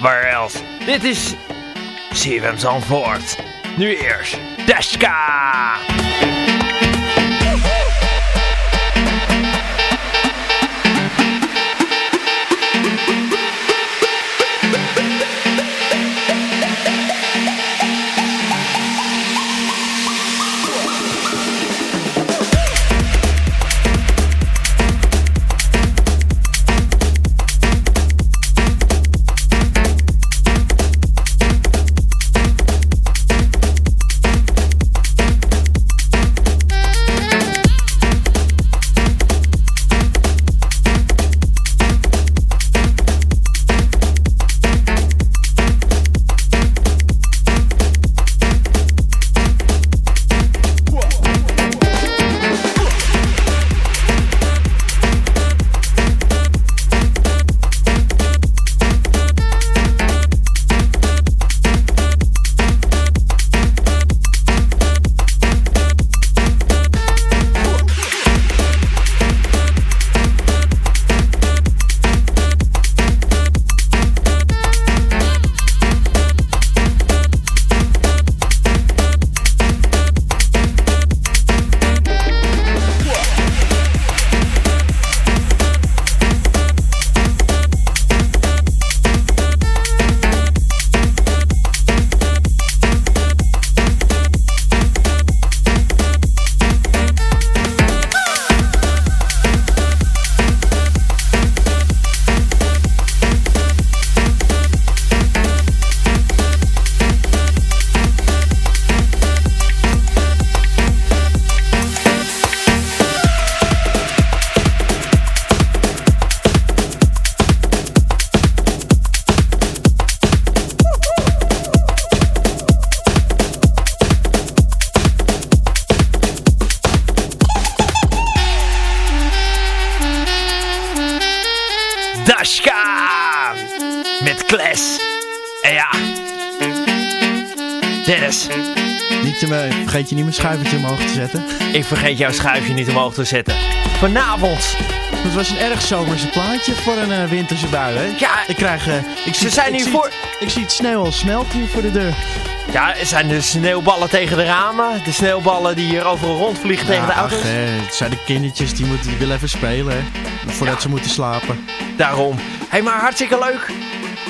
Waar else? Dit is CFM Zandvoort. Nu eerst Deska! Vergeet je niet mijn schuivertje omhoog te zetten. Ik vergeet jouw schuifje niet omhoog te zetten. Vanavond. Het was een erg zomerse plaatje voor een uh, winterse bui, hè? Ja. Ik krijg... Uh, ik Ze zijn hier voor... ik zie het sneeuw al smelten hier voor de deur. Ja, er zijn de sneeuwballen tegen de ramen. De sneeuwballen die hier overal rondvliegen tegen de auto's. Ach, het zijn de kindertjes die, moeten, die willen even spelen, hè? Voordat ja. ze moeten slapen. Daarom. Hé, hey, maar hartstikke leuk.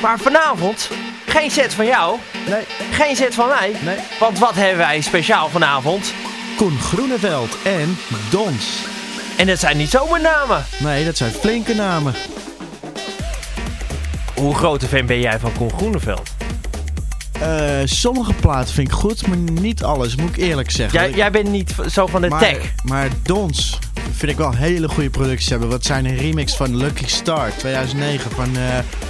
Maar vanavond, geen set van jou. Nee. Geen set van mij. Nee. Want wat hebben wij speciaal vanavond? Koen Groeneveld en Dons. En dat zijn niet zomaar namen. Nee, dat zijn flinke namen. Hoe grote fan ben jij van Koen Groeneveld? Uh, sommige platen vind ik goed, maar niet alles, moet ik eerlijk zeggen. Jij, jij bent niet zo van de maar, tech. Maar Dons vind ik wel hele goede producties hebben. Wat zijn een remix van Lucky Star 2009 van, uh,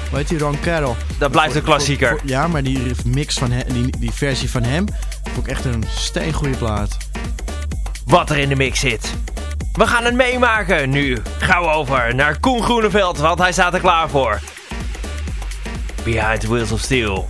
hoe heet die, Ron Carroll. Dat blijft een klassieker. Voor, voor, ja, maar die mix van hem, die, die versie van hem, vond ik echt een steengoede plaat. Wat er in de mix zit. We gaan het meemaken. Nu gaan we over naar Koen Groeneveld, want hij staat er klaar voor. Behind the Wheels of Steel.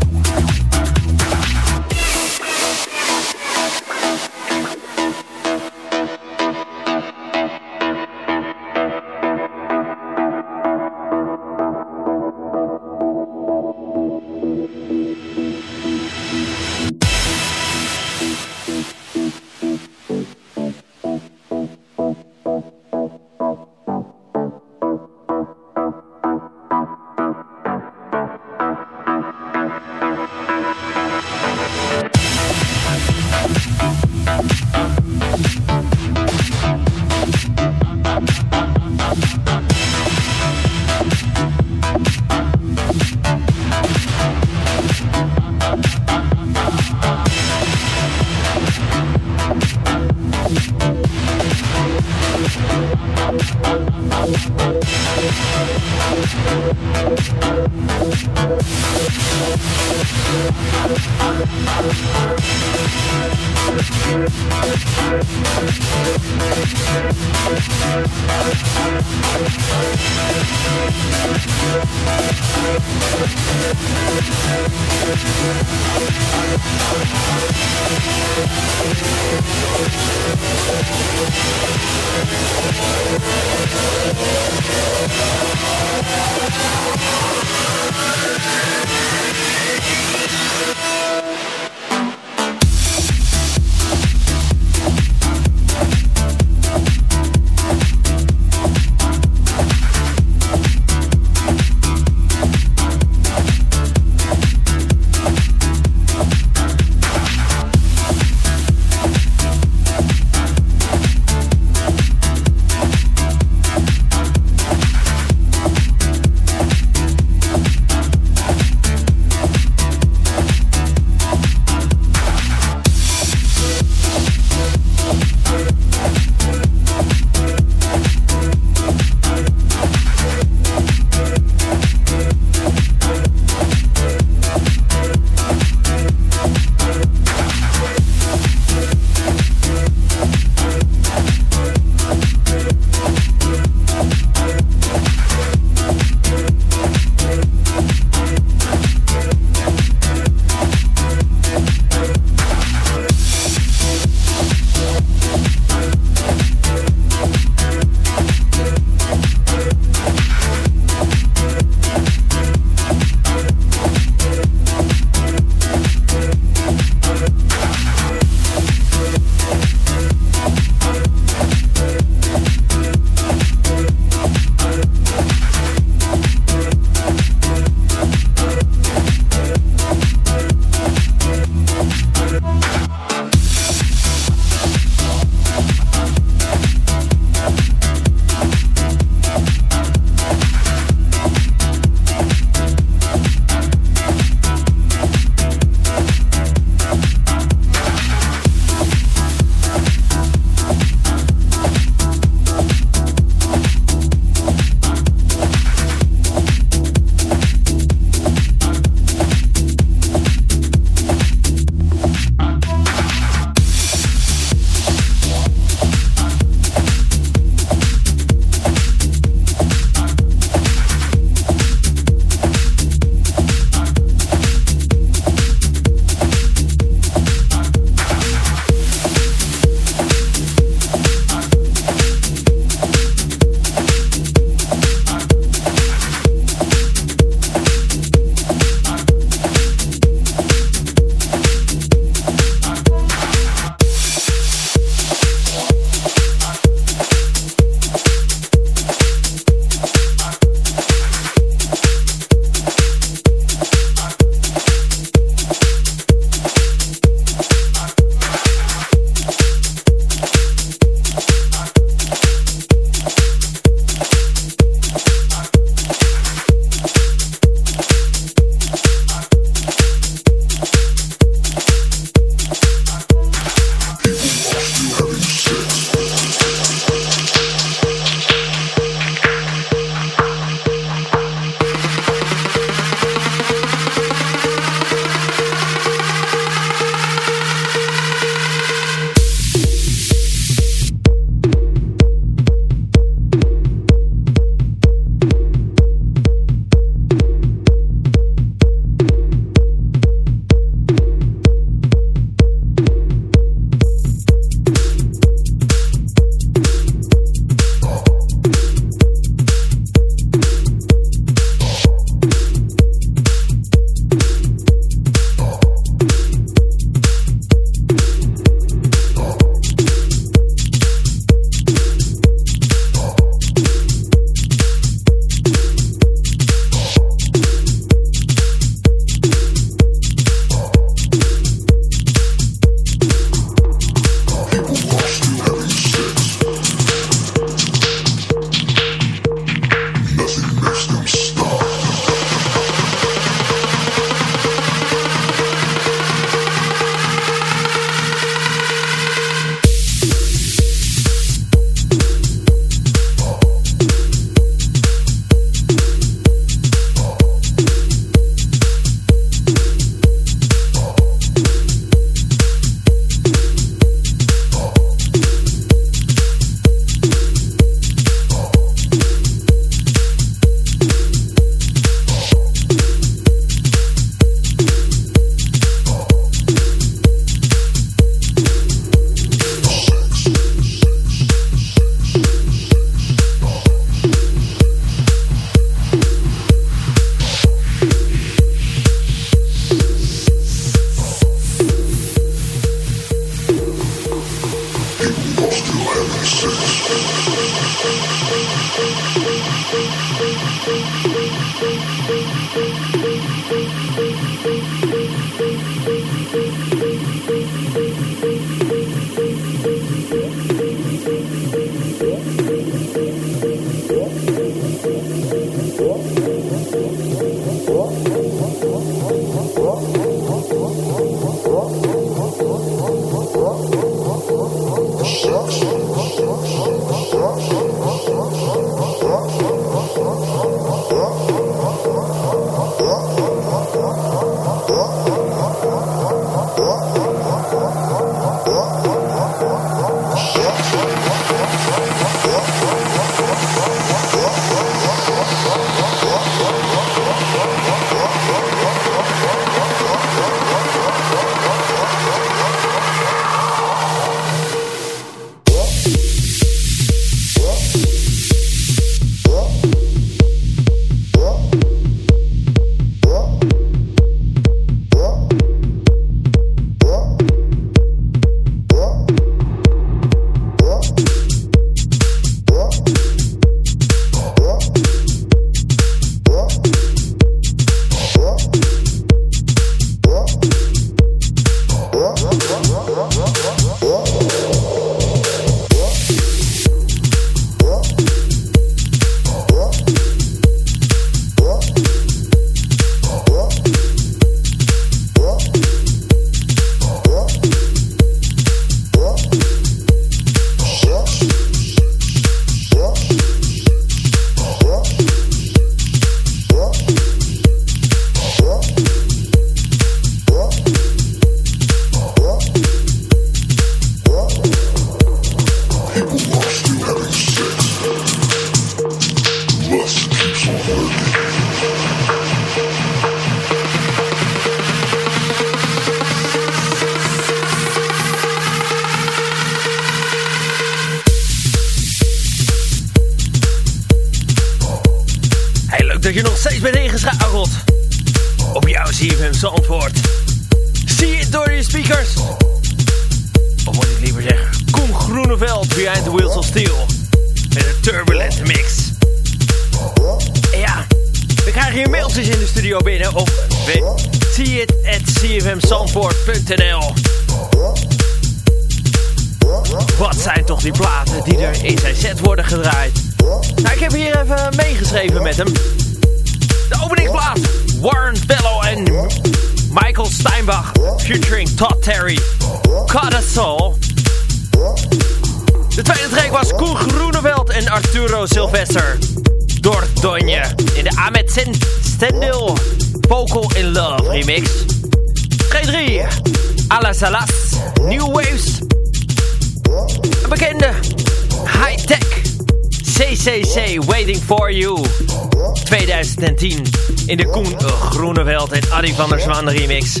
2010 in de Koen Groeneveld en Adi van der Zwaan remix.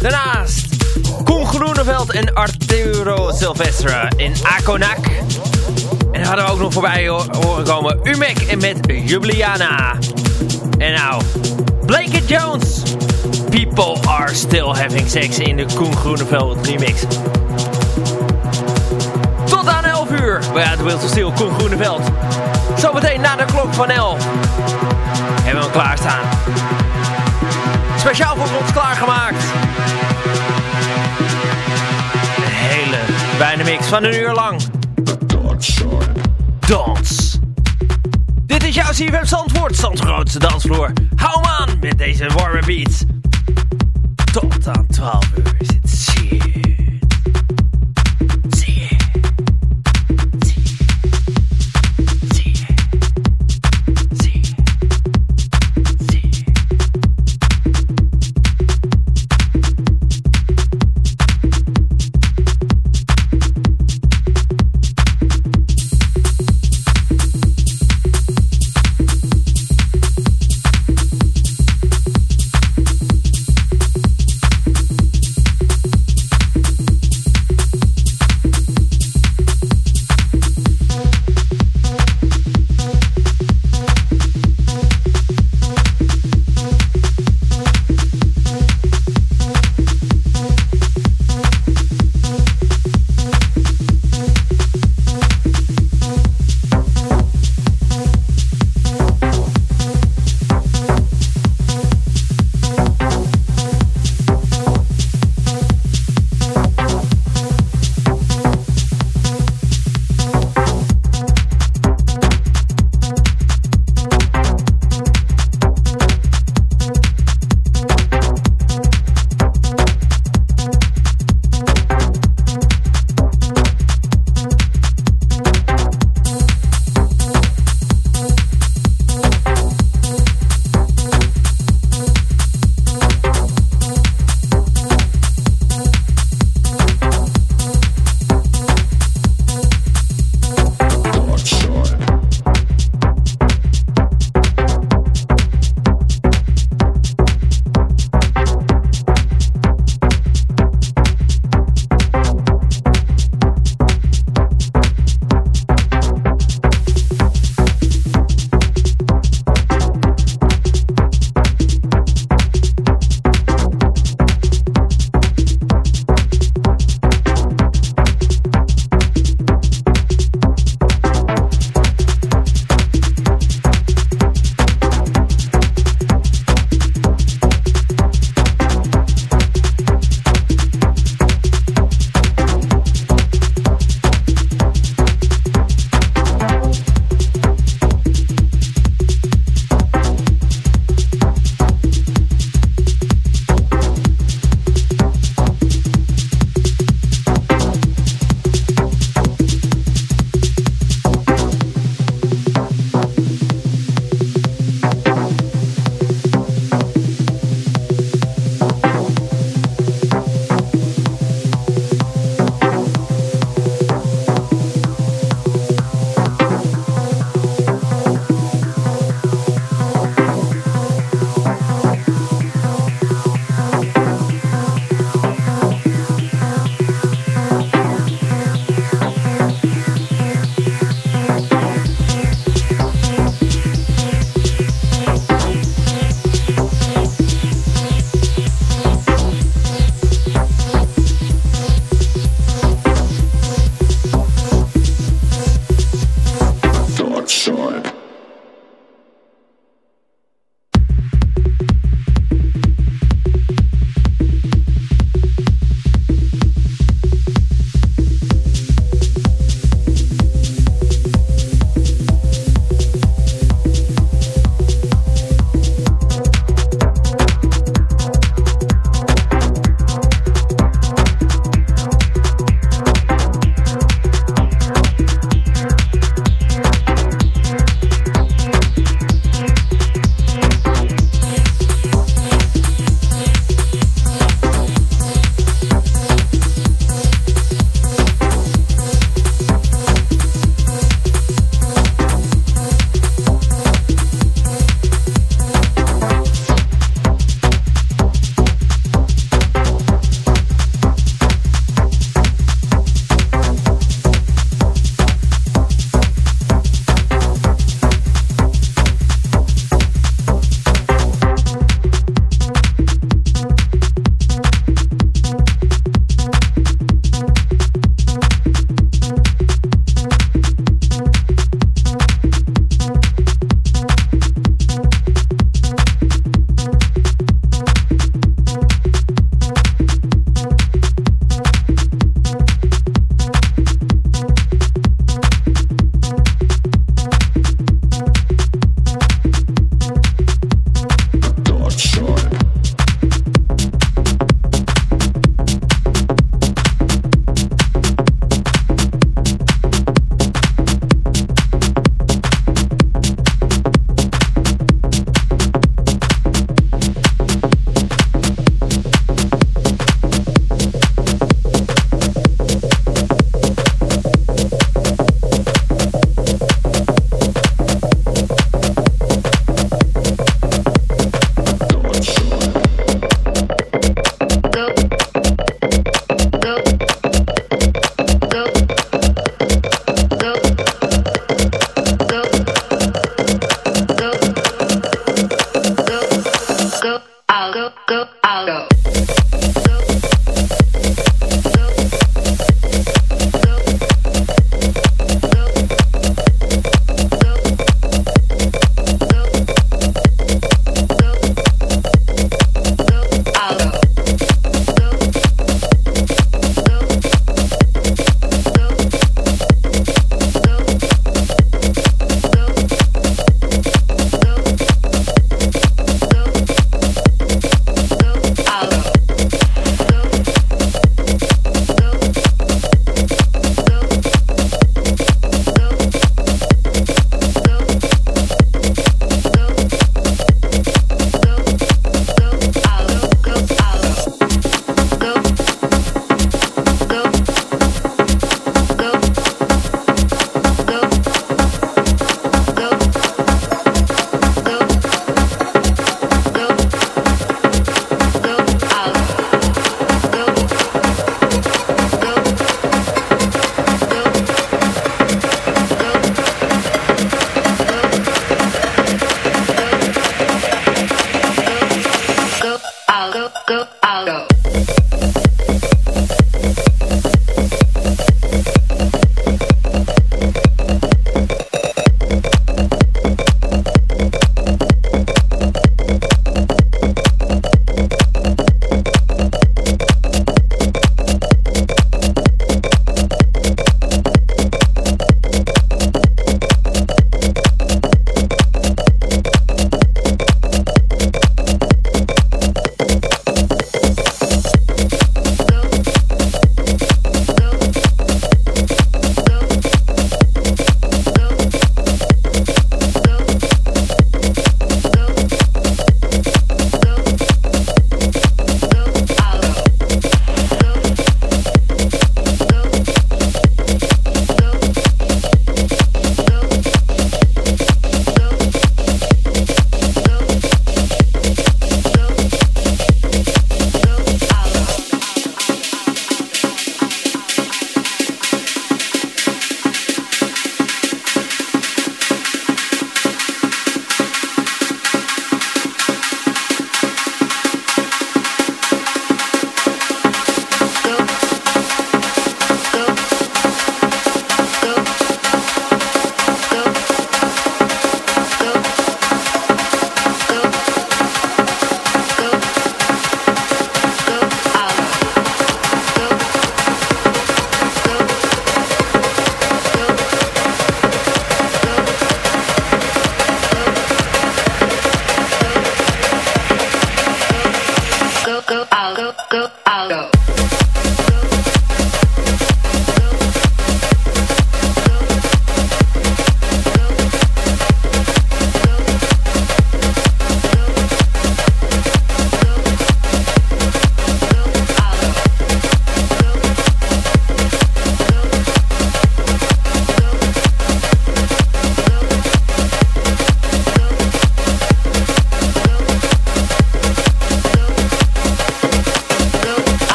Daarnaast Koen Groeneveld en Arturo Silvestra in Akonak. En hadden we ook nog voorbij horen komen Umek en met Juliana. En nou, Blanket Jones. People are still having sex in de Koen Groeneveld remix. Tot aan 11 uur bij het Wheels of Steel Koen Groeneveld. Zometeen na de klok van 11 hebben we hem klaarstaan. Speciaal voor ons klaargemaakt. Een hele bijna mix van een uur lang. Dans. Dit is jouw CFM Zandvoort, Zands grootste dansvloer. Hou hem aan met deze warme beats. Tot aan 12 uur is het shit.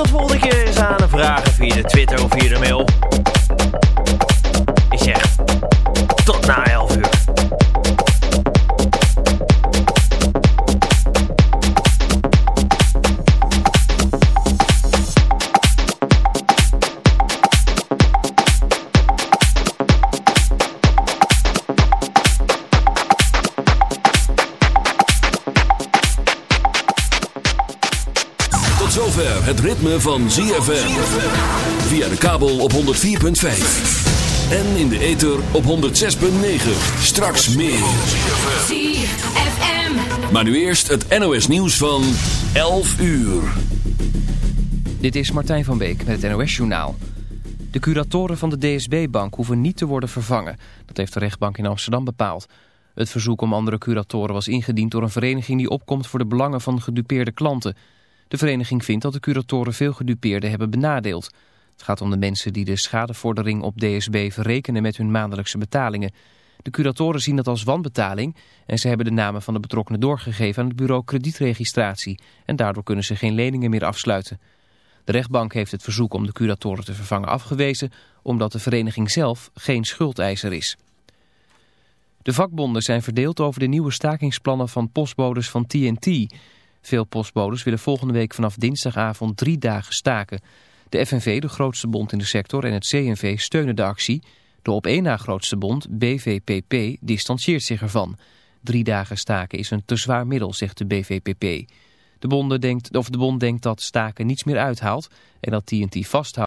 Zult volgende keer eens aan hem vragen via de Twitter of via de mail. Ritme van ZFM. Via de kabel op 104.5. En in de ether op 106.9. Straks meer. ZFM. Maar nu eerst het NOS nieuws van 11 uur. Dit is Martijn van Beek met het NOS-journaal. De curatoren van de DSB-bank hoeven niet te worden vervangen. Dat heeft de rechtbank in Amsterdam bepaald. Het verzoek om andere curatoren was ingediend door een vereniging die opkomt voor de belangen van gedupeerde klanten. De vereniging vindt dat de curatoren veel gedupeerden hebben benadeeld. Het gaat om de mensen die de schadevordering op DSB verrekenen met hun maandelijkse betalingen. De curatoren zien dat als wanbetaling en ze hebben de namen van de betrokkenen doorgegeven aan het bureau kredietregistratie. En daardoor kunnen ze geen leningen meer afsluiten. De rechtbank heeft het verzoek om de curatoren te vervangen afgewezen... omdat de vereniging zelf geen schuldeiser is. De vakbonden zijn verdeeld over de nieuwe stakingsplannen van postbodes van TNT. Veel postbodes willen volgende week vanaf dinsdagavond drie dagen staken. De FNV, de grootste bond in de sector, en het CNV steunen de actie. De op één na grootste bond, BVPP, distancieert zich ervan. Drie dagen staken is een te zwaar middel, zegt de BVPP. De, denkt, of de bond denkt dat staken niets meer uithaalt en dat TNT vasthoudt.